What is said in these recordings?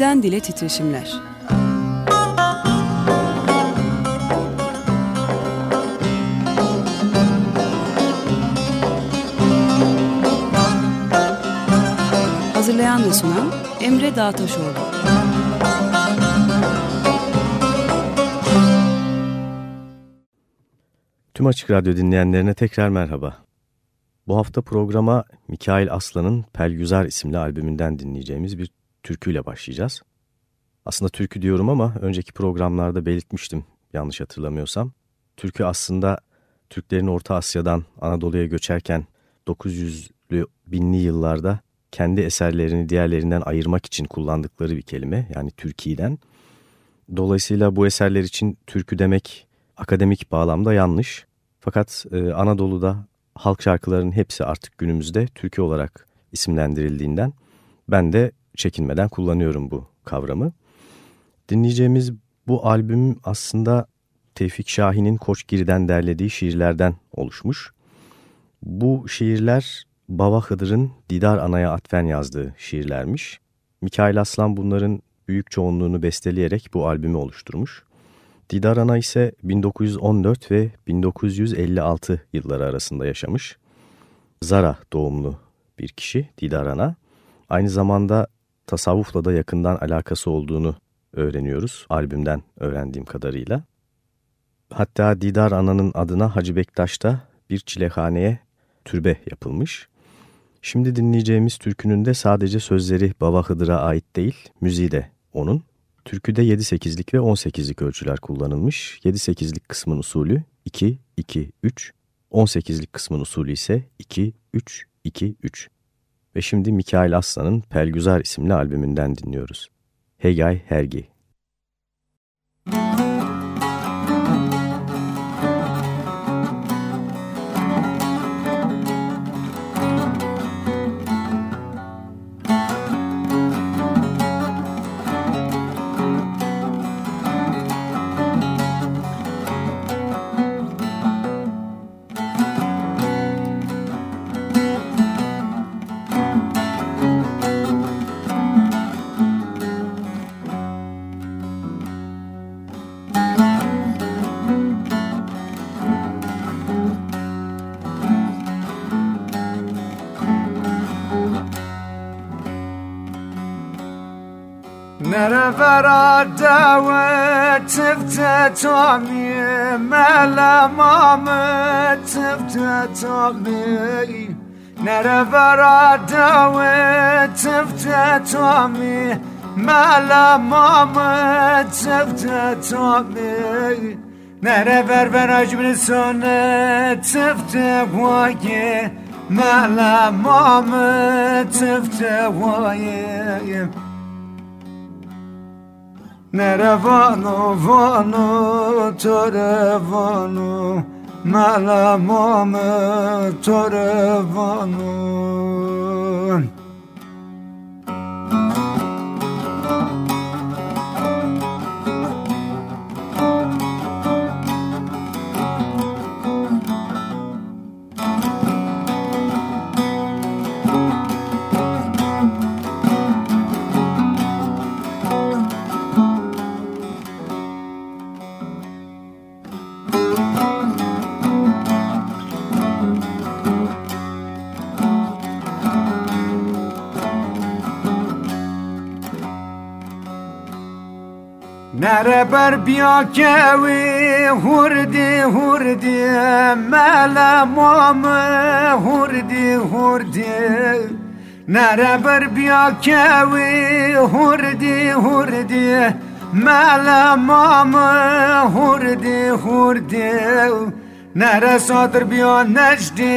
Dilden Dile Titreşimler Hazırlayan ve sunan Emre Dağtaşoğlu Tüm Açık Radyo dinleyenlerine tekrar merhaba. Bu hafta programa Mikail Aslan'ın Pelgüzar isimli albümünden dinleyeceğimiz bir türküyle başlayacağız. Aslında türkü diyorum ama önceki programlarda belirtmiştim yanlış hatırlamıyorsam. Türkü aslında Türklerin Orta Asya'dan Anadolu'ya göçerken 900'lü binli yıllarda kendi eserlerini diğerlerinden ayırmak için kullandıkları bir kelime yani Türkiye'den. Dolayısıyla bu eserler için türkü demek akademik bağlamda yanlış. Fakat e, Anadolu'da halk şarkılarının hepsi artık günümüzde türkü olarak isimlendirildiğinden ben de çekinmeden kullanıyorum bu kavramı. Dinleyeceğimiz bu albüm aslında Tevfik Şahin'in Koçgiri'den derlediği şiirlerden oluşmuş. Bu şiirler Baba Hıdır'ın Didar Ana'ya atfen yazdığı şiirlermiş. Mikail Aslan bunların büyük çoğunluğunu besteleyerek bu albümü oluşturmuş. Didar Ana ise 1914 ve 1956 yılları arasında yaşamış. Zara doğumlu bir kişi Didar Ana. Aynı zamanda tasavvufla da yakından alakası olduğunu öğreniyoruz albümden öğrendiğim kadarıyla. Hatta Didar Ana'nın adına Hacı Bektaş'ta bir çilehaneye türbe yapılmış. Şimdi dinleyeceğimiz türkünün de sadece sözleri Baba Hıdır'a ait değil, müziği de onun. Türküde 7-8'lik ve 18'lik ölçüler kullanılmış. 7-8'lik kısmın usulü 2-2-3, 18'lik kısmın usulü ise 2-3-2-3. Ve şimdi Mikail Aslan'ın Pelgüzar isimli albümünden dinliyoruz. Hegay Hergi رادة تفتت أمي ملا ماما تفتت أمي نرى رادة تفتت أمي ملا ماما تفتت أمي نرى بربر أجمل سنة تفتت ويا ملا ماما تفتت ويا Nerevano vano torevano Malamame torevano Mere ber biya kevi hurdi hurdi Mele mame hurdi hurdi. Nere ber biya kevi hurdi hurdi Mele mame hurdi hurdi. Nere sadır biya necdi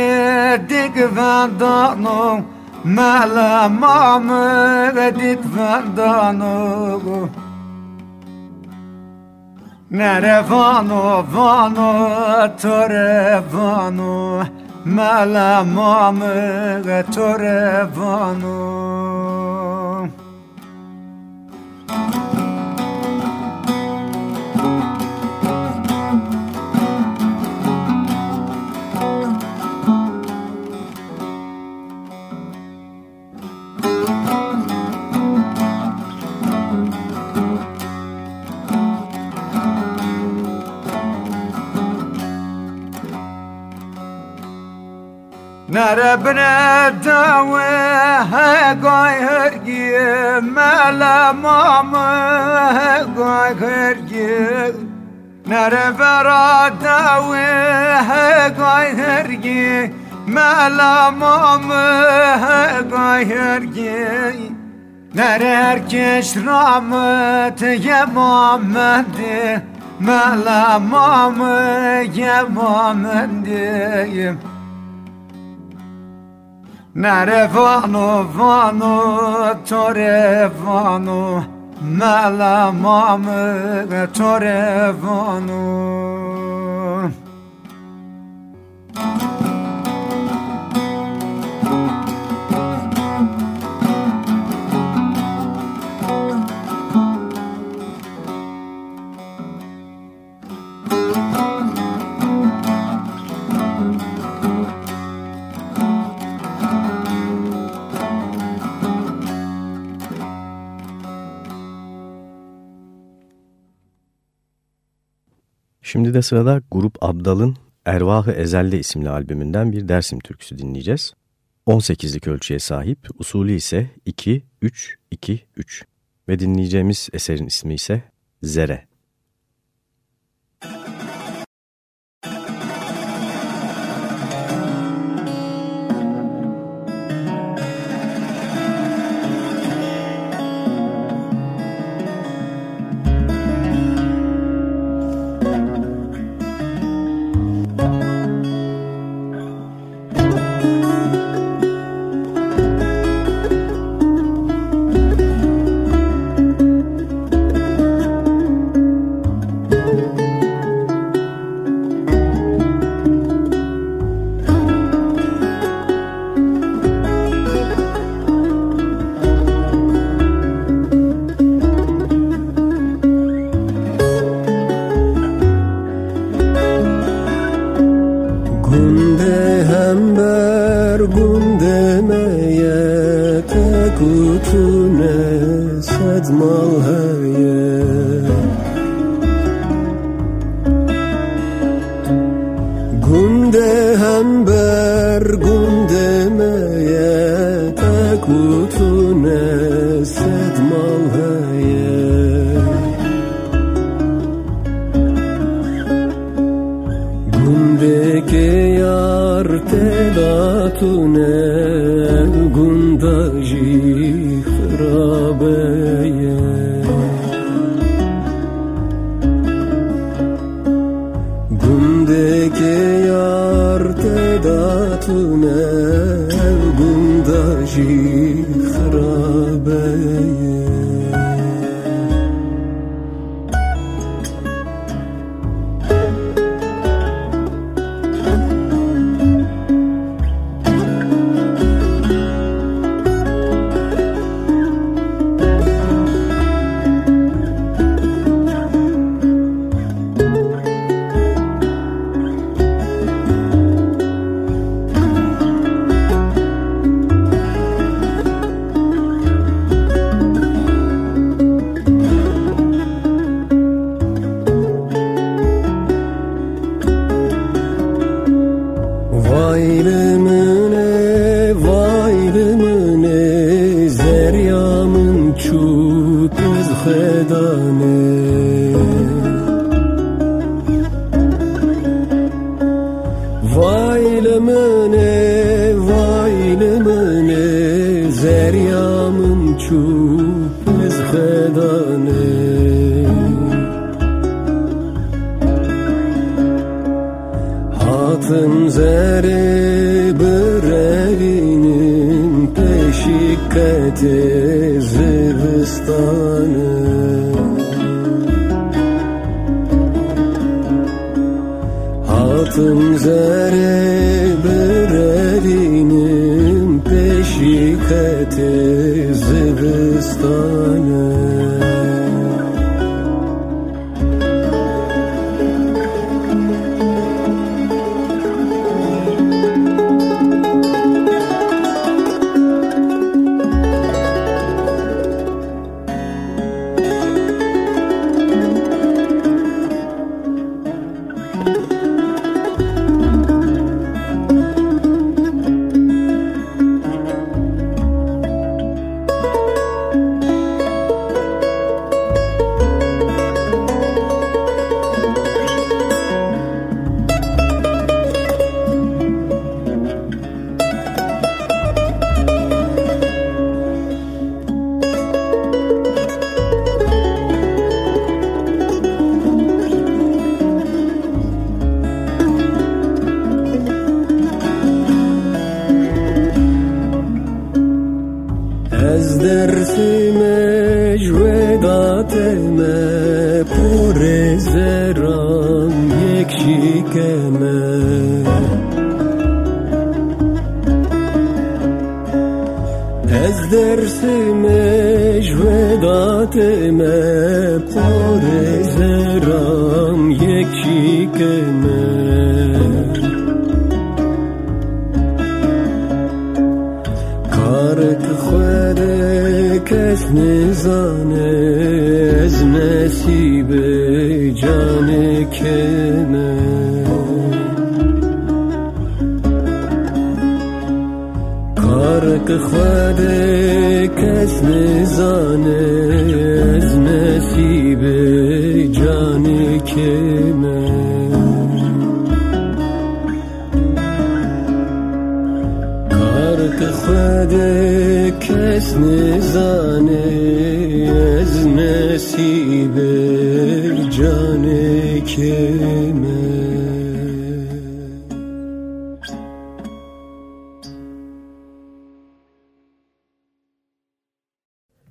dik vendanum Mele mame dik vendanum Mere vano, vano, tore vano, mele mamă, tore vano. بره داوه گای هرگی ملا ماما گای هرگی نره برا داوه گای هرگی ملا ماما گای هرگی نره هرکش رامت یه مامنده ملا ماما یه مامنده Nere vano vano tore vano Mala mame tore vano Şimdi de sırada Grup Abdal'ın Ervahı Ezelde isimli albümünden bir Dersim türküsü dinleyeceğiz. 18'lik ölçüye sahip, usulü ise 2-3-2-3 ve dinleyeceğimiz eserin ismi ise Zere.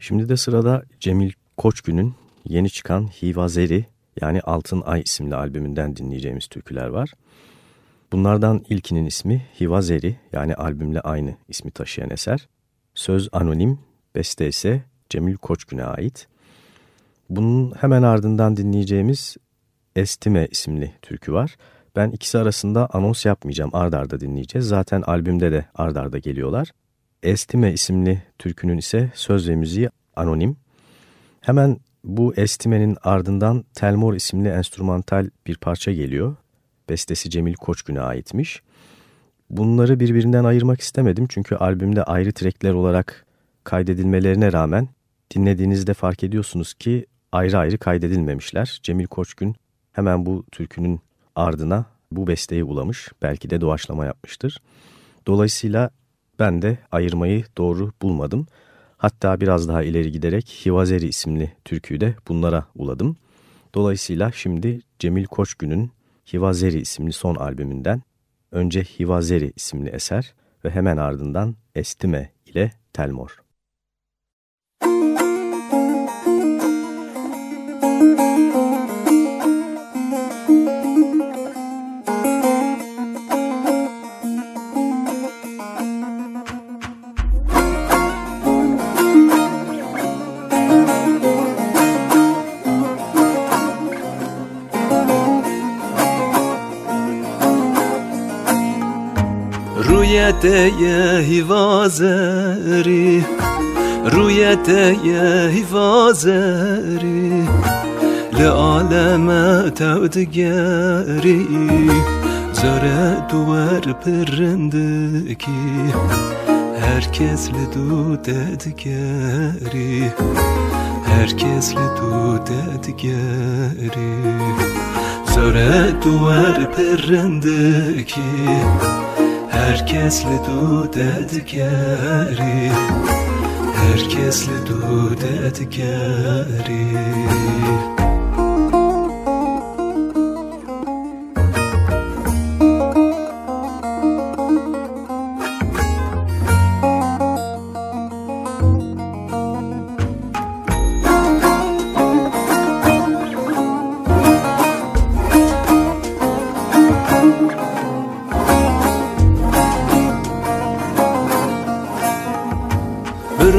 Şimdi de sırada Cemil Koçgün'ün yeni çıkan Hivazeri yani Altın Ay isimli albümünden dinleyeceğimiz türküler var. Bunlardan ilkinin ismi Hivazeri yani albümle aynı ismi taşıyan eser. Söz anonim, beste ise Cemil Koçgün'e ait. Bunun hemen ardından dinleyeceğimiz Estime isimli türkü var. Ben ikisi arasında anons yapmayacağım. Ard arda dinleyeceğiz. Zaten albümde de ard arda geliyorlar. Estime isimli türkünün ise söz ve müziği anonim. Hemen bu Estime'nin ardından Telmor isimli enstrümantal bir parça geliyor. Bestesi Cemil Koçgün'e aitmiş. Bunları birbirinden ayırmak istemedim çünkü albümde ayrı trackler olarak kaydedilmelerine rağmen dinlediğinizde fark ediyorsunuz ki ayrı ayrı kaydedilmemişler. Cemil Koçgün hemen bu türkünün ardına bu besteyi ulamış, belki de doğaçlama yapmıştır. Dolayısıyla ben de ayırmayı doğru bulmadım. Hatta biraz daha ileri giderek Hivazeri isimli türküyü de bunlara uladım. Dolayısıyla şimdi Cemil Koçgün'ün Hivazeri isimli son albümünden önce Hivazeri isimli eser ve hemen ardından Estime ile Telmor. رویته هیوازری رویته هیوازری لعالم تودگری زره دوار پرندکی Herkes lidu dedgeri Herkes lidu dedgeri Zöre duvar perendeki Herkesle du dedgeri Herkesle du dedgeri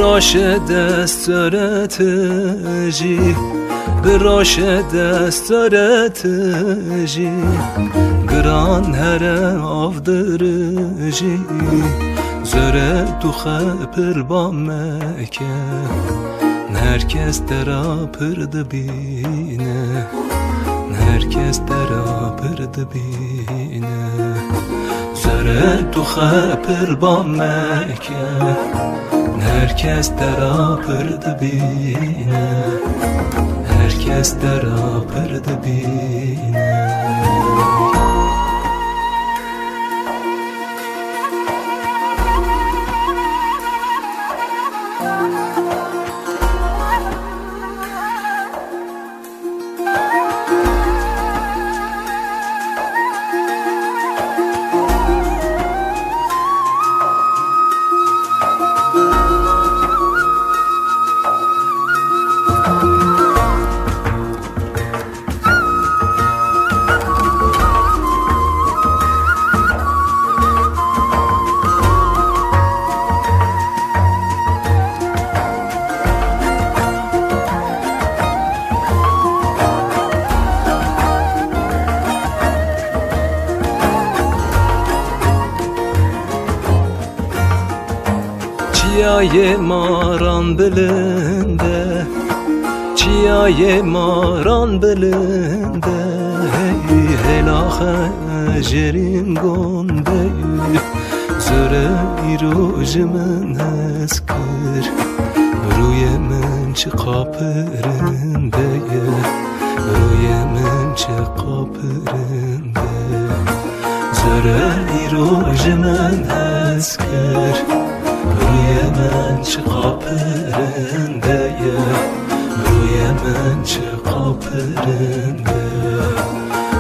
راش دستار تجی به راش دستار تجی گران هر آف درجی زره تو خبر با مکه. هرکس درا پرد بینه. هرکس درا پرد بینه. زره تو خبر با مکه. Herkes derapırdı bine Herkes derapırdı bine Çiyaye maran belinde Çiyaye maran belinde Hey helahe jerim gonde Zöre irojmen heskir Rüye men çi kapırinde Rüye men çi kapırinde Zöre irojmen heskir yemen çıkapırındayım Yemen çıkapırında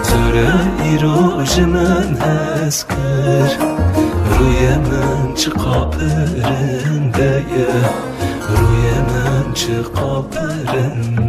Zöre irojmen heskir Ruyemen çıkapırında Ruyemen çıkapırında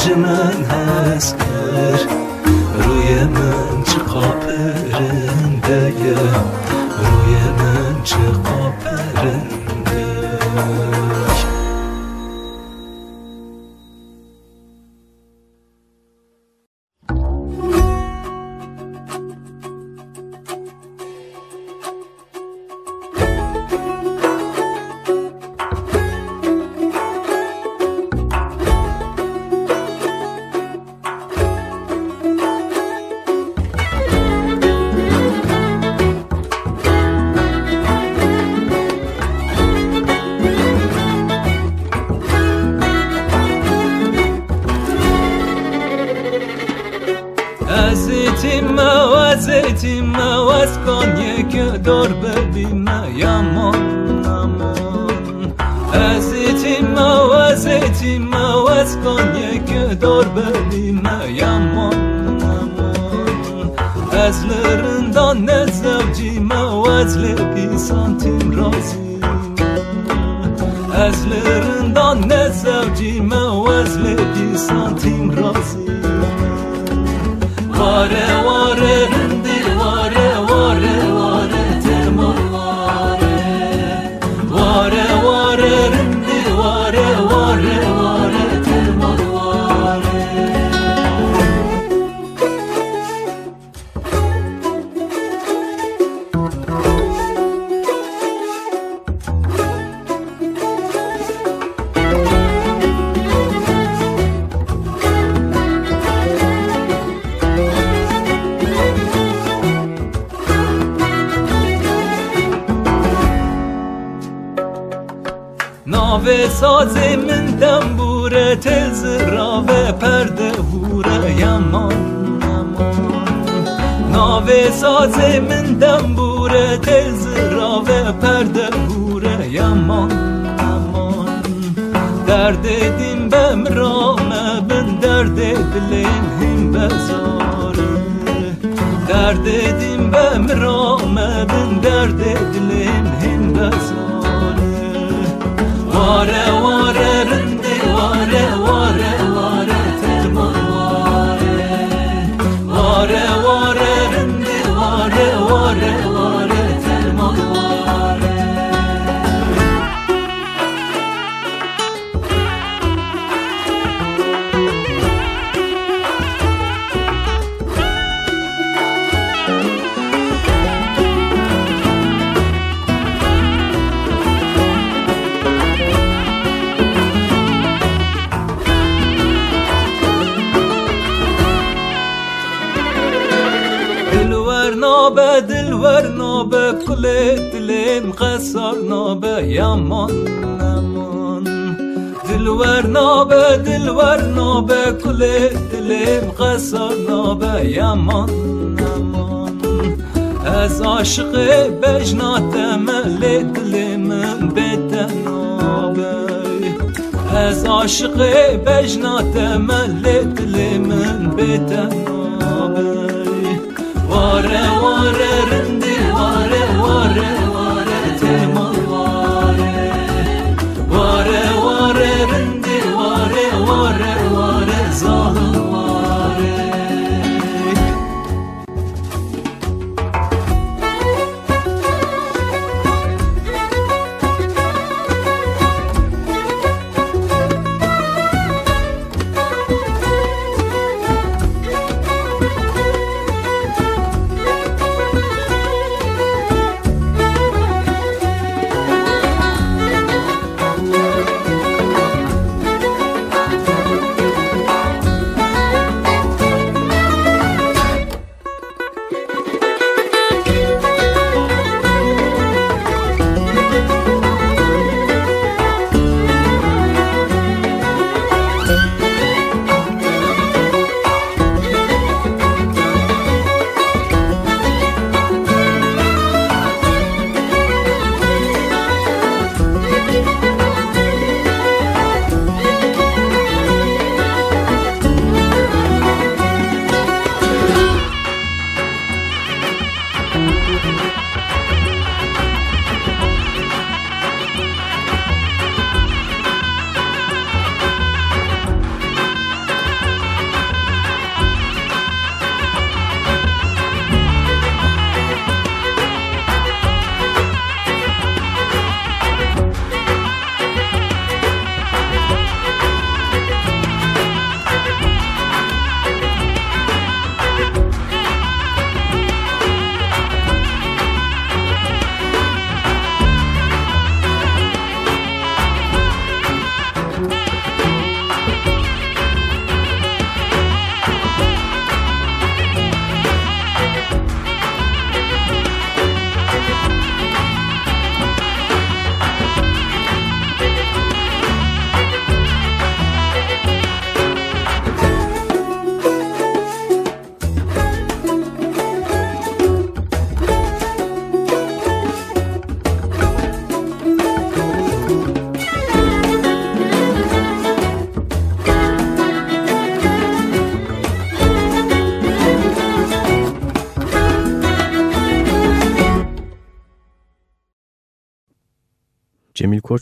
sancının ناوه ساز من دنبوره تز راوه پرده بوره یمان درد دین بم رامه بن درد دلین هم بزاره درد دین بم رامه بن درد دلین هم بزاره واره واره نوبة دلور نوبة كل دلي مخسر نوبة يمون نمون دلور نوبة دلور نوبة كل دلي مخسر نوبة يمون نمون از عاشق بجناتم لی دلم بتنابه از عاشق بجناتم لی دلم بتنابه ore ore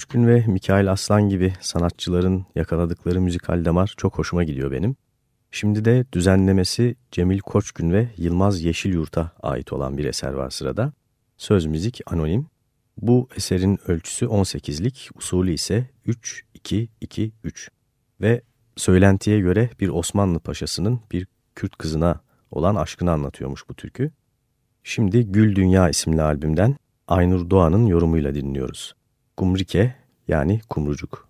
Koçgün ve Mikail Aslan gibi sanatçıların yakaladıkları müzikal damar çok hoşuma gidiyor benim. Şimdi de düzenlemesi Cemil Koçgün ve Yılmaz Yeşilyurt'a ait olan bir eser var sırada. Söz müzik anonim. Bu eserin ölçüsü 18'lik, usulü ise 3-2-2-3 ve söylentiye göre bir Osmanlı paşasının bir Kürt kızına olan aşkını anlatıyormuş bu türkü. Şimdi Gül Dünya isimli albümden Aynur Doğan'ın yorumuyla dinliyoruz. Kumrike yani kumrucuk.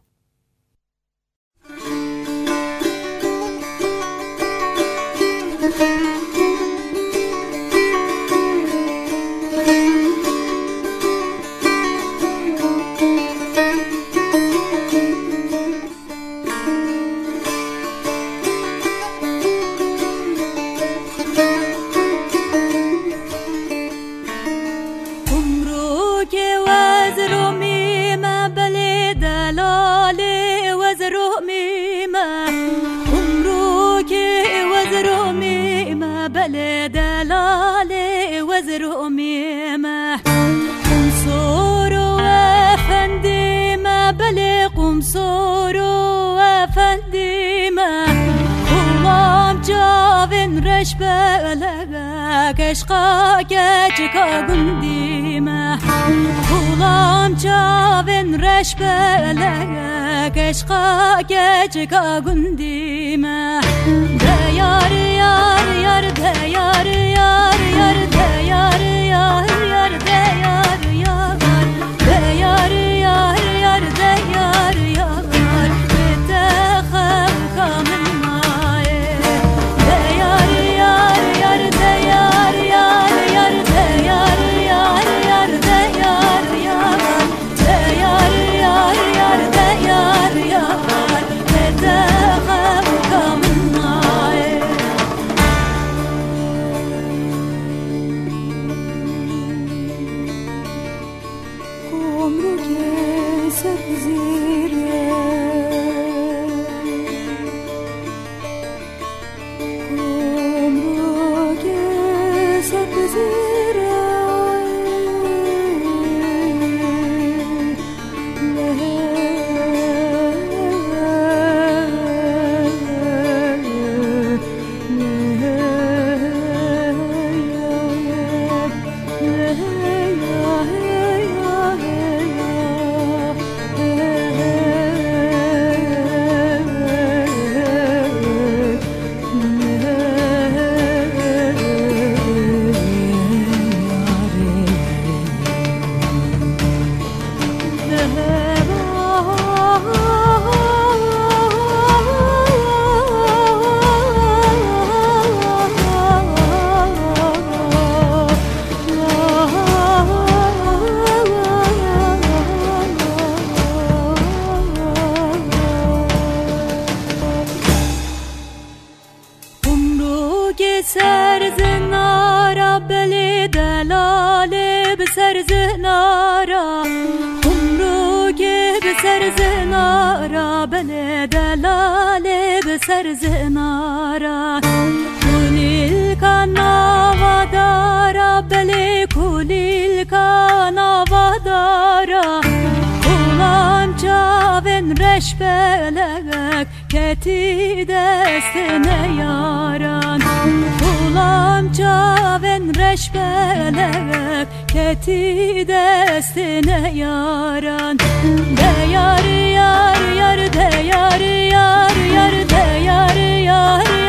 Keşka geçka gündime Kulağım cavin reşbelega keşka geçka gündime De yar yar yar de yar yar yar de yar yar yar de yar yar. De yar yar destine yaran kulam çaven reşbelek keti destine yaran de yar yar yar de yar yar yar de yar yar yar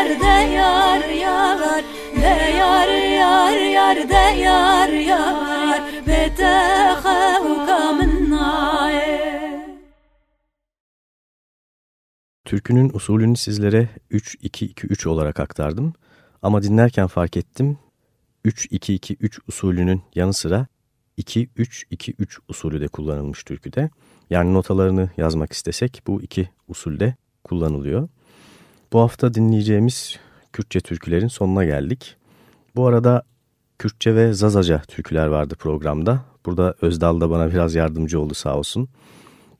yar de yar yar de yar yar yar de yar yar bete xevka min nae Türkünün usulünü sizlere 3-2-2-3 olarak aktardım. Ama dinlerken fark ettim 3-2-2-3 usulünün yanı sıra 2-3-2-3 usulü de kullanılmış türküde. Yani notalarını yazmak istesek bu iki usulde kullanılıyor. Bu hafta dinleyeceğimiz Kürtçe türkülerin sonuna geldik. Bu arada Kürtçe ve Zazaca türküler vardı programda. Burada Özdal da bana biraz yardımcı oldu sağ olsun.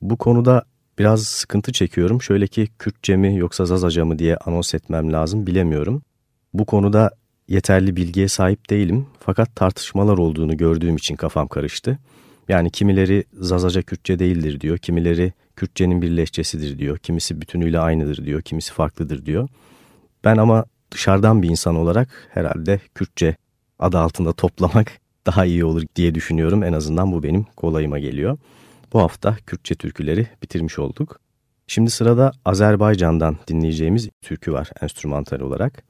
Bu konuda biraz sıkıntı çekiyorum. Şöyle ki Kürtçe mi yoksa Zazaca mı diye anons etmem lazım bilemiyorum. Bu konuda yeterli bilgiye sahip değilim fakat tartışmalar olduğunu gördüğüm için kafam karıştı. Yani kimileri Zazaca Kürtçe değildir diyor, kimileri Kürtçenin bir lehçesidir diyor, kimisi bütünüyle aynıdır diyor, kimisi farklıdır diyor. Ben ama dışarıdan bir insan olarak herhalde Kürtçe adı altında toplamak daha iyi olur diye düşünüyorum. En azından bu benim kolayıma geliyor. Bu hafta Kürtçe türküleri bitirmiş olduk. Şimdi sırada Azerbaycan'dan dinleyeceğimiz türkü var enstrümantal olarak.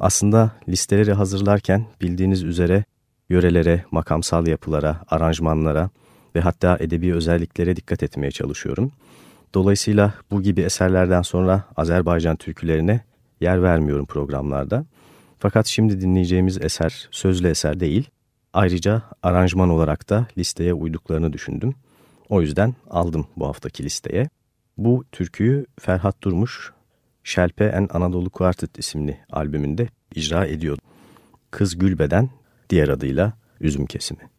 Aslında listeleri hazırlarken bildiğiniz üzere yörelere, makamsal yapılara, aranjmanlara ve hatta edebi özelliklere dikkat etmeye çalışıyorum. Dolayısıyla bu gibi eserlerden sonra Azerbaycan türkülerine yer vermiyorum programlarda. Fakat şimdi dinleyeceğimiz eser sözlü eser değil. Ayrıca aranjman olarak da listeye uyduklarını düşündüm. O yüzden aldım bu haftaki listeye. Bu türküyü Ferhat Durmuş, Şelpe en Anadolu Quartet isimli albümünde icra ediyor. Kız Gülbeden, diğer adıyla Üzüm Kesimi.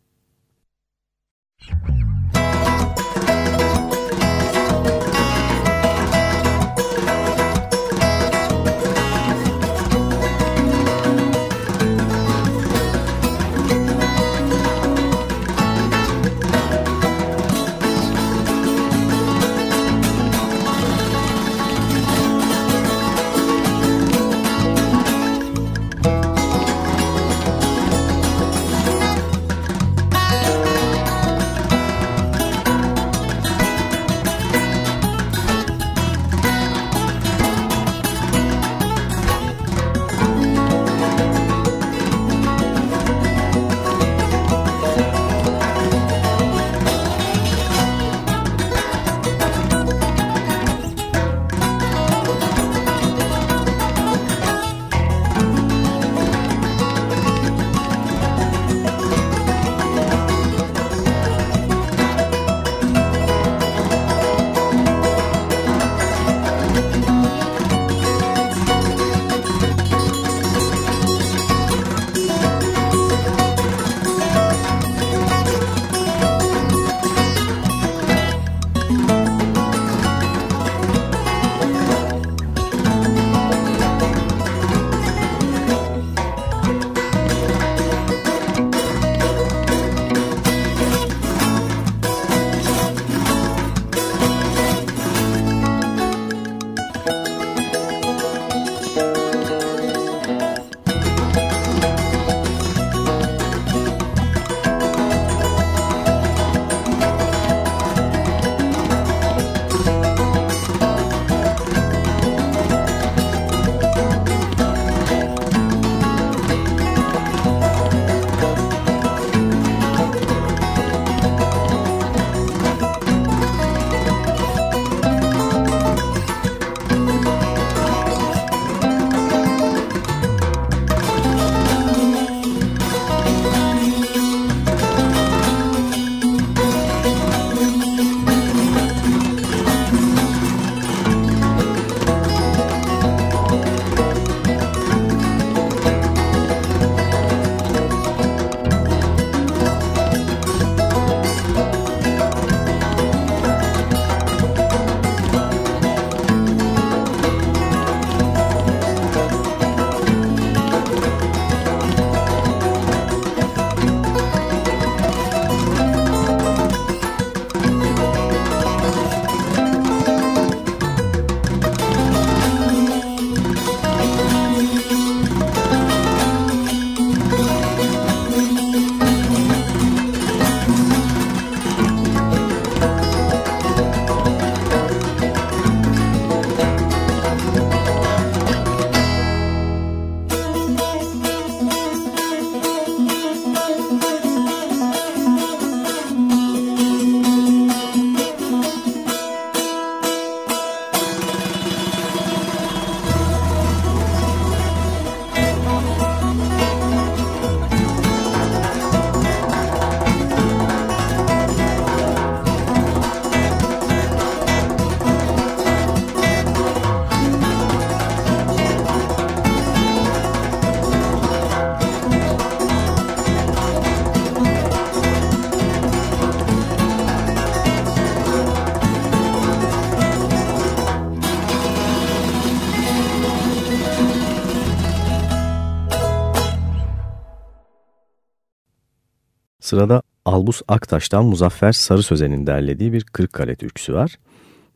Sırada Albus Aktaş'tan Muzaffer Sarı Sözen'in derlediği bir Kırıkkale türküsü var.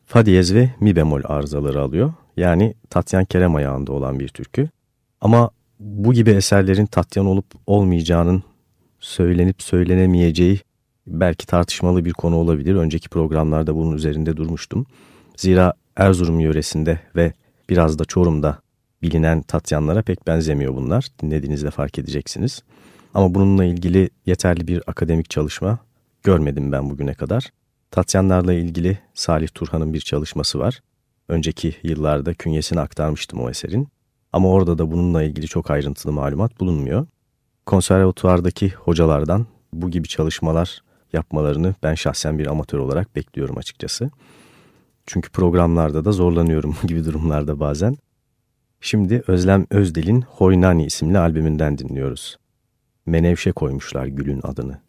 Fa diyez ve mi bemol arızaları alıyor. Yani Tatyan Kerem ayağında olan bir türkü. Ama bu gibi eserlerin Tatyan olup olmayacağının söylenip söylenemeyeceği belki tartışmalı bir konu olabilir. Önceki programlarda bunun üzerinde durmuştum. Zira Erzurum yöresinde ve biraz da Çorum'da bilinen Tatyanlara pek benzemiyor bunlar. Dinlediğinizde fark edeceksiniz. Ama bununla ilgili yeterli bir akademik çalışma görmedim ben bugüne kadar. Tatyanlarla ilgili Salih Turhan'ın bir çalışması var. Önceki yıllarda künyesini aktarmıştım o eserin. Ama orada da bununla ilgili çok ayrıntılı malumat bulunmuyor. Konservatuvardaki hocalardan bu gibi çalışmalar yapmalarını ben şahsen bir amatör olarak bekliyorum açıkçası. Çünkü programlarda da zorlanıyorum gibi durumlarda bazen. Şimdi Özlem Özdel'in Hoynani isimli albümünden dinliyoruz. Menevşe koymuşlar gülün adını.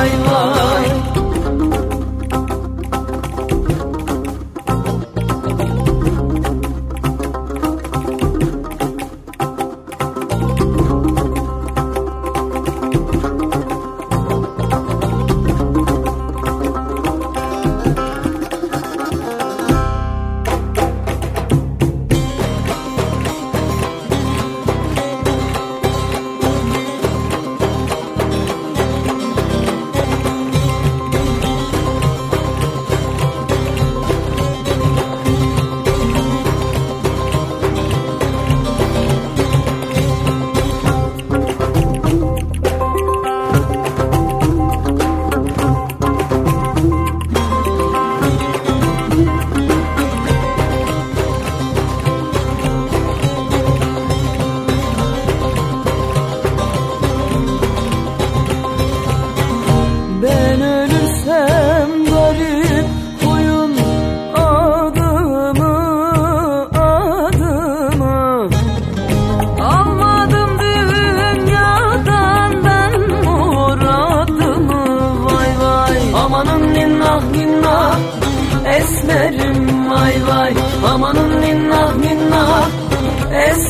I love.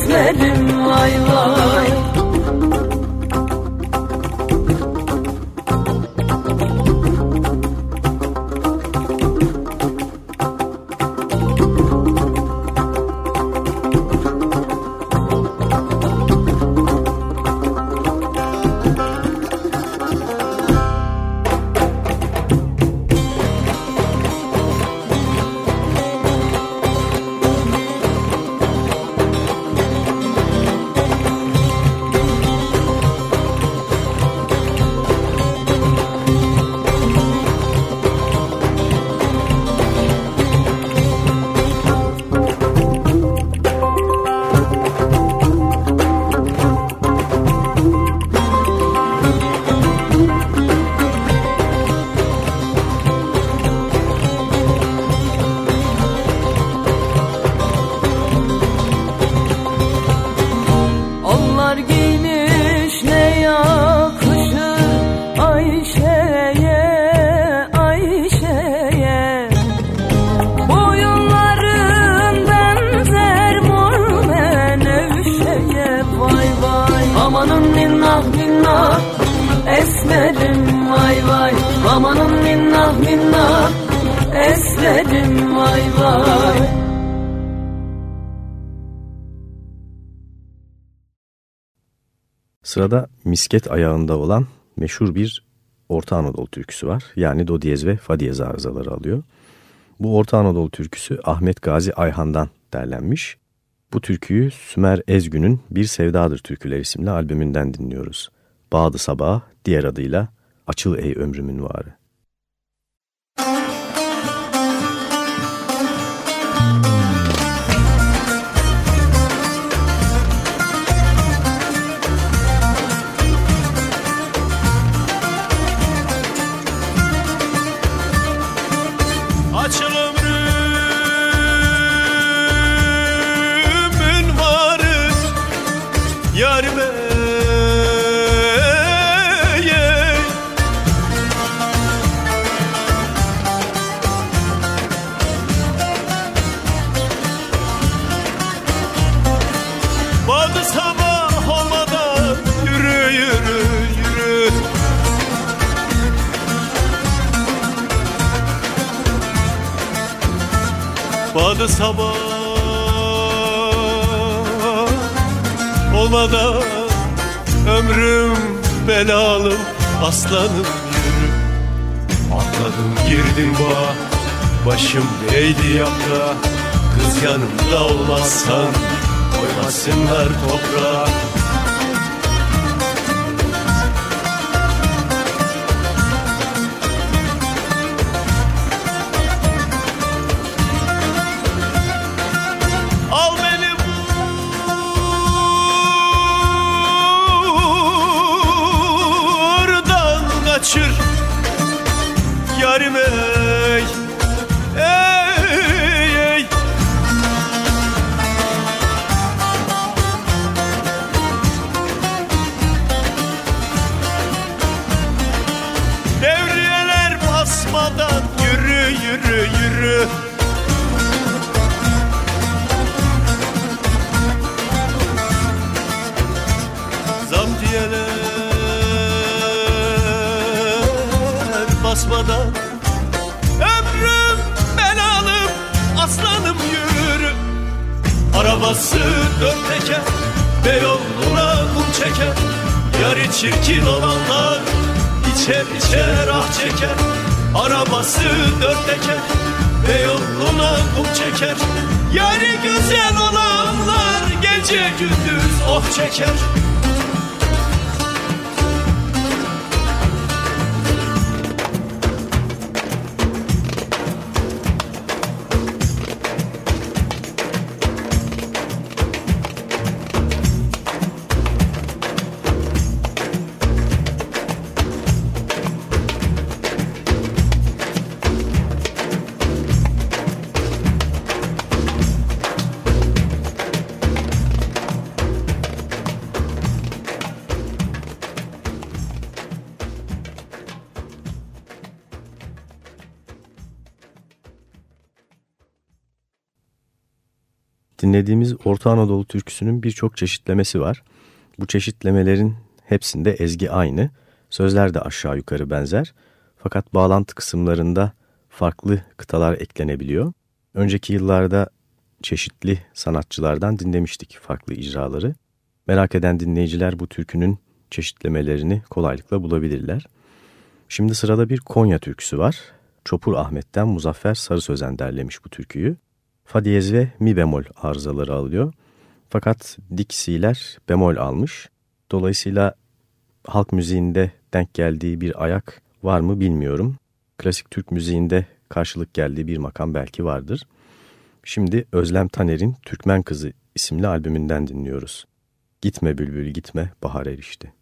dertlerim vay vay. Sırada misket ayağında olan meşhur bir Orta Anadolu türküsü var. Yani do diyez ve fa diyez arızaları alıyor. Bu Orta Anadolu türküsü Ahmet Gazi Ayhan'dan derlenmiş. Bu türküyü Sümer Ezgün'ün Bir Sevdadır Türküler isimli albümünden dinliyoruz. Bağdı Sabah diğer adıyla Açıl Ey Ömrümün Varı. Sabah olmadan ömrüm belalım aslanım yürü. Atladım girdim bağa başım değdi yaprağa Kız yanımda olmazsan koymasınlar toprağa içer içer ah çeker. Arabası dört teker. Beyoğlu'na kum çeker. Yarı güzel olanlar Gece gündüz oh çeker Dinlediğimiz Orta Anadolu türküsünün birçok çeşitlemesi var. Bu çeşitlemelerin hepsinde ezgi aynı, sözler de aşağı yukarı benzer. Fakat bağlantı kısımlarında farklı kıtalar eklenebiliyor. Önceki yıllarda çeşitli sanatçılardan dinlemiştik farklı icraları. Merak eden dinleyiciler bu türkünün çeşitlemelerini kolaylıkla bulabilirler. Şimdi sırada bir Konya türküsü var. Çopur Ahmet'ten Muzaffer Sarı Sözen derlemiş bu türküyü. Fa diyez ve mi bemol arızaları alıyor. Fakat diksiler bemol almış. Dolayısıyla halk müziğinde denk geldiği bir ayak var mı bilmiyorum. Klasik Türk müziğinde karşılık geldiği bir makam belki vardır. Şimdi Özlem Taner'in Türkmen Kızı isimli albümünden dinliyoruz. Gitme bülbül gitme bahar erişti.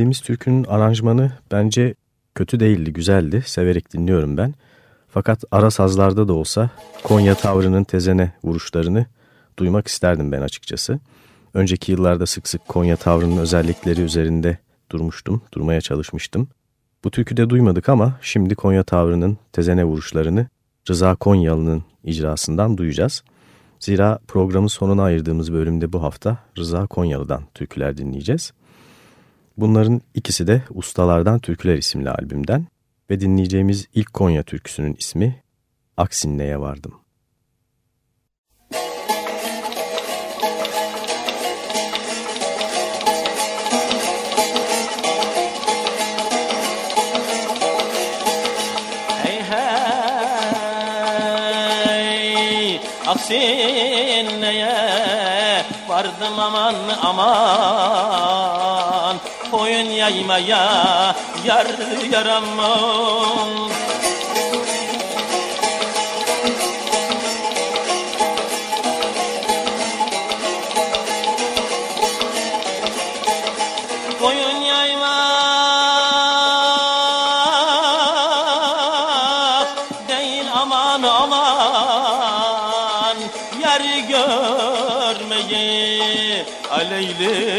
Dinlediğimiz türkünün aranjmanı bence kötü değildi, güzeldi. Severek dinliyorum ben. Fakat ara sazlarda da olsa Konya tavrının tezene vuruşlarını duymak isterdim ben açıkçası. Önceki yıllarda sık sık Konya tavrının özellikleri üzerinde durmuştum, durmaya çalışmıştım. Bu türküde duymadık ama şimdi Konya tavrının tezene vuruşlarını Rıza Konyalı'nın icrasından duyacağız. Zira programın sonuna ayırdığımız bölümde bu hafta Rıza Konyalı'dan türküler dinleyeceğiz. Bunların ikisi de Ustalardan Türküler isimli albümden ve dinleyeceğimiz ilk Konya türküsünün ismi Aksinne'ye vardım. Hey hey Aksinne'ye vardım aman aman yaymaya yar yaramam Koyun yaymak değil aman aman Yer görmeyi aleyli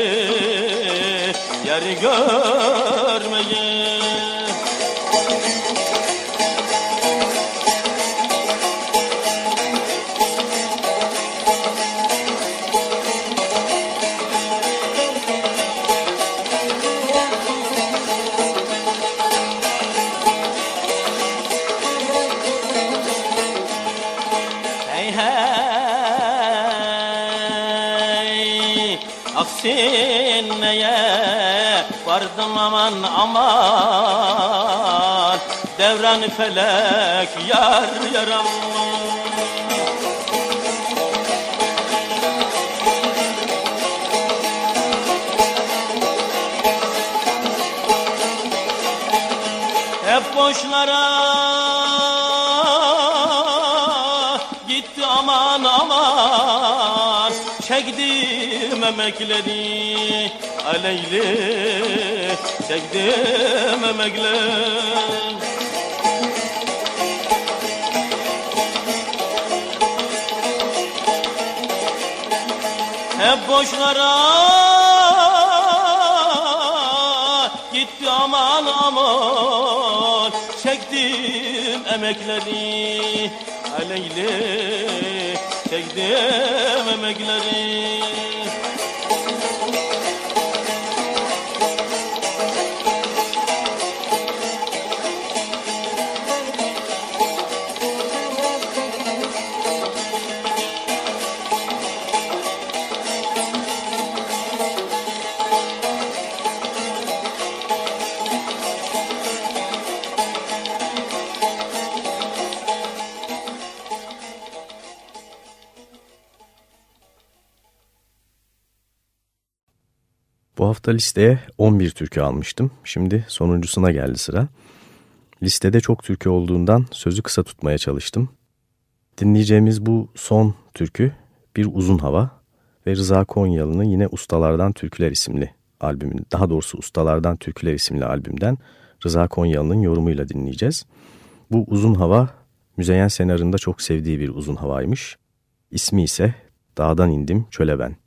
Yer görmeyi Devran felek yar yaram. Hep boşlara gitti aman aman. Çektim emekleri aleyli Çektim emekleri Boşlara gitti aman aman. Çektim emekleri aleyli Çektim emekleri Hafta listeye 11 türkü almıştım. Şimdi sonuncusuna geldi sıra. listede çok türkü olduğundan sözü kısa tutmaya çalıştım. Dinleyeceğimiz bu son türkü bir uzun hava ve Rıza Konyalı'nın yine Ustalardan Türküler isimli albümün, daha doğrusu Ustalardan Türküler isimli albümden Rıza Konyalı'nın yorumuyla dinleyeceğiz. Bu uzun hava Müzeyyen Senar'ın da çok sevdiği bir uzun havaymış. İsmi ise Dağdan İndim Çöle Ben.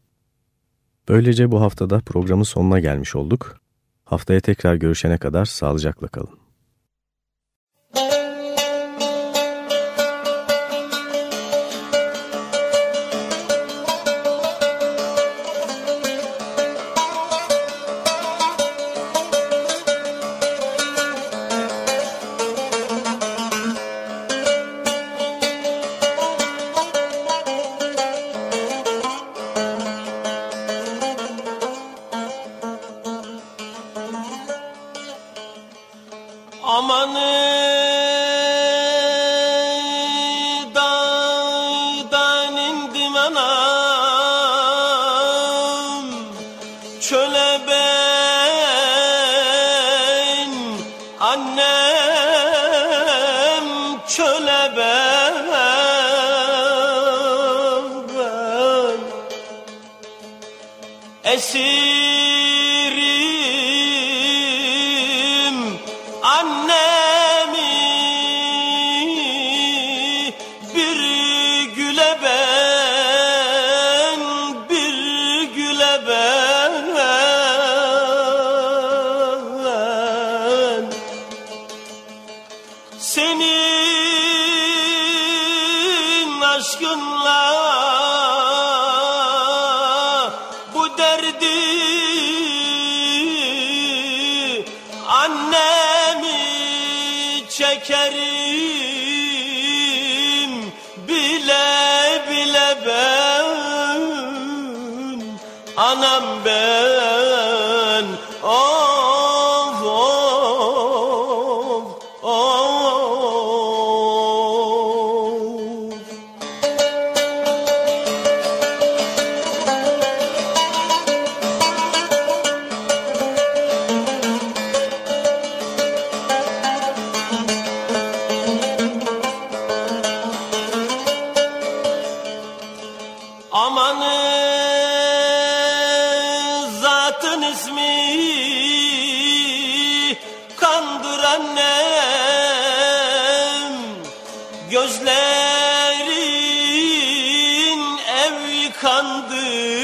Böylece bu haftada programın sonuna gelmiş olduk. Haftaya tekrar görüşene kadar sağlıcakla kalın. sana. kandı.